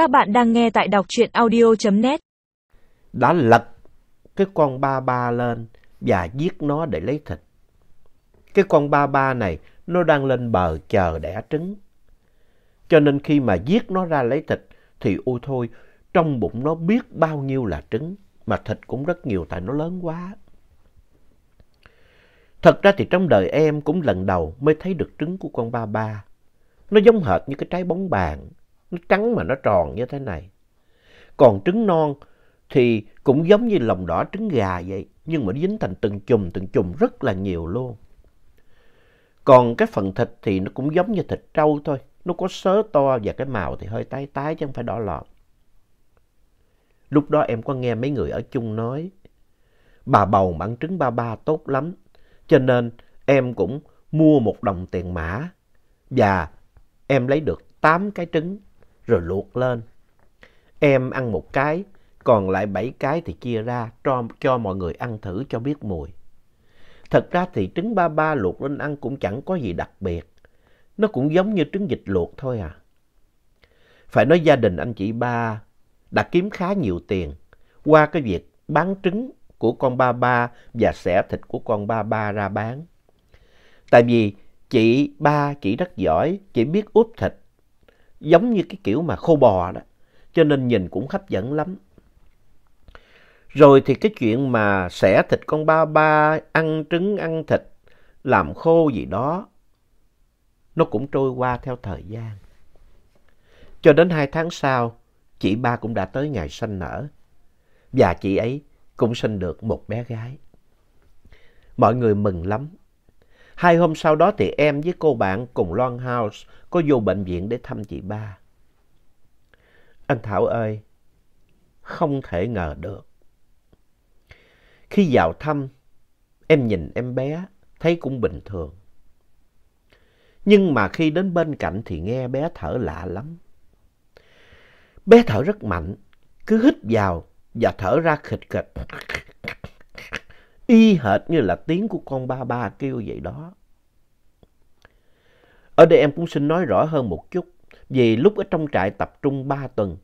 Các bạn đang nghe tại đọc truyện audio.net Đã lật cái con ba ba lên và giết nó để lấy thịt. Cái con ba ba này nó đang lên bờ chờ đẻ trứng. Cho nên khi mà giết nó ra lấy thịt thì ôi thôi, trong bụng nó biết bao nhiêu là trứng, mà thịt cũng rất nhiều tại nó lớn quá. Thật ra thì trong đời em cũng lần đầu mới thấy được trứng của con ba ba. Nó giống hệt như cái trái bóng bàn, nó trắng mà nó tròn như thế này. Còn trứng non thì cũng giống như lòng đỏ trứng gà vậy, nhưng mà dính thành từng chùm từng chùm rất là nhiều luôn. Còn cái phần thịt thì nó cũng giống như thịt trâu thôi, nó có sớ to và cái màu thì hơi tái tái chứ không phải đỏ lọt. Lúc đó em có nghe mấy người ở chung nói, bà bầu mà ăn trứng ba ba tốt lắm, cho nên em cũng mua một đồng tiền mã và em lấy được 8 cái trứng rồi luộc lên. Em ăn một cái, còn lại bảy cái thì chia ra cho, cho mọi người ăn thử cho biết mùi. Thật ra thì trứng ba ba luộc lên ăn cũng chẳng có gì đặc biệt. Nó cũng giống như trứng vịt luộc thôi à. Phải nói gia đình anh chị ba đã kiếm khá nhiều tiền qua cái việc bán trứng của con ba ba và xẻ thịt của con ba ba ra bán. Tại vì chị ba chị rất giỏi, chị biết úp thịt, giống như cái kiểu mà khô bò đó, cho nên nhìn cũng hấp dẫn lắm. Rồi thì cái chuyện mà xẻ thịt con ba ba, ăn trứng, ăn thịt, làm khô gì đó, nó cũng trôi qua theo thời gian. Cho đến hai tháng sau, chị ba cũng đã tới ngày sanh nở. Và chị ấy cũng sinh được một bé gái. Mọi người mừng lắm. Hai hôm sau đó thì em với cô bạn cùng long House có vô bệnh viện để thăm chị ba. Anh Thảo ơi, không thể ngờ được. Khi vào thăm, em nhìn em bé, thấy cũng bình thường. Nhưng mà khi đến bên cạnh thì nghe bé thở lạ lắm. Bé thở rất mạnh, cứ hít vào và thở ra khịch khịch. Y hệt như là tiếng của con ba ba kêu vậy đó. Ở đây em cũng xin nói rõ hơn một chút. Vì lúc ở trong trại tập trung ba tuần,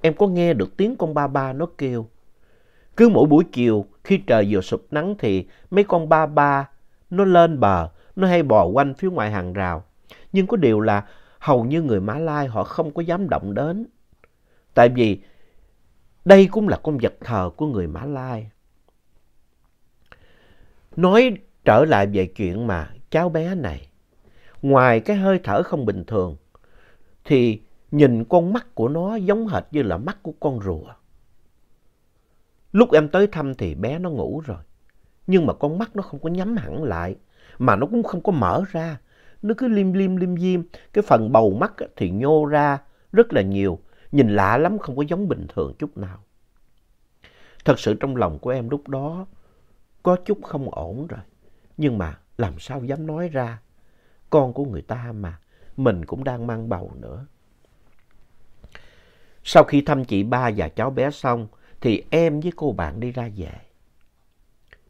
em có nghe được tiếng con ba ba nó kêu. Cứ mỗi buổi chiều khi trời vừa sụp nắng thì mấy con ba ba nó lên bờ, nó hay bò quanh phía ngoài hàng rào. Nhưng có điều là hầu như người Mã Lai họ không có dám động đến. Tại vì đây cũng là con vật thờ của người Mã Lai. Nói trở lại về chuyện mà cháu bé này, ngoài cái hơi thở không bình thường, thì nhìn con mắt của nó giống hệt như là mắt của con rùa. Lúc em tới thăm thì bé nó ngủ rồi, nhưng mà con mắt nó không có nhắm hẳn lại, mà nó cũng không có mở ra. Nó cứ liêm liêm liêm diêm cái phần bầu mắt thì nhô ra rất là nhiều, nhìn lạ lắm không có giống bình thường chút nào. Thật sự trong lòng của em lúc đó có chút không ổn rồi. Nhưng mà làm sao dám nói ra. Con của người ta mà, mình cũng đang mang bầu nữa. Sau khi thăm chị ba và cháu bé xong, thì em với cô bạn đi ra về.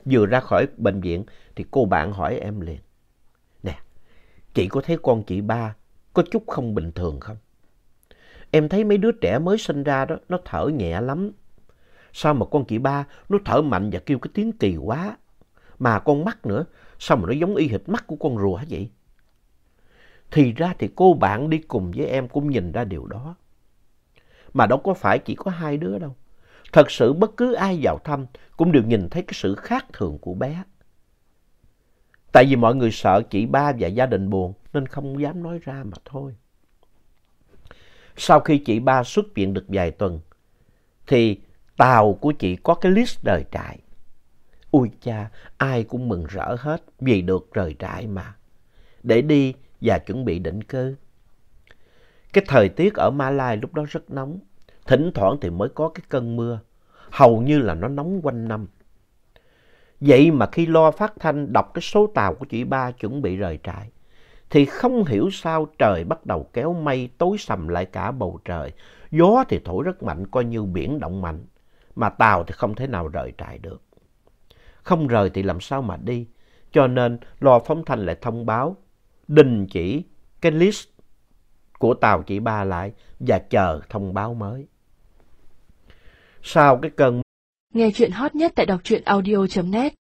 Vừa ra khỏi bệnh viện thì cô bạn hỏi em liền. Nè, chị có thấy con chị ba có chút không bình thường không? Em thấy mấy đứa trẻ mới sinh ra đó, nó thở nhẹ lắm. Sao mà con chị ba nó thở mạnh và kêu cái tiếng kỳ quá. Mà con mắt nữa, sao mà nó giống y hệt mắt của con rùa hả vậy? Thì ra thì cô bạn đi cùng với em cũng nhìn ra điều đó. Mà đâu có phải chỉ có hai đứa đâu. Thật sự bất cứ ai vào thăm cũng đều nhìn thấy cái sự khác thường của bé. Tại vì mọi người sợ chị ba và gia đình buồn nên không dám nói ra mà thôi. Sau khi chị ba xuất viện được vài tuần thì tàu của chị có cái list rời trại. Ui cha, ai cũng mừng rỡ hết vì được rời trại mà. Để đi và chuẩn bị định cư. Cái thời tiết ở Malai lúc đó rất nóng. Thỉnh thoảng thì mới có cái cơn mưa. Hầu như là nó nóng quanh năm. Vậy mà khi lo phát thanh đọc cái số tàu của chị ba chuẩn bị rời trại, thì không hiểu sao trời bắt đầu kéo mây tối sầm lại cả bầu trời. Gió thì thổi rất mạnh coi như biển động mạnh, mà tàu thì không thể nào rời trại được. Không rời thì làm sao mà đi, cho nên lò phóng thanh lại thông báo đình chỉ cái list của tàu chỉ ba lại và chờ thông báo mới. Sau cái cơn Nghe chuyện hot nhất tại đọc truyện audio.net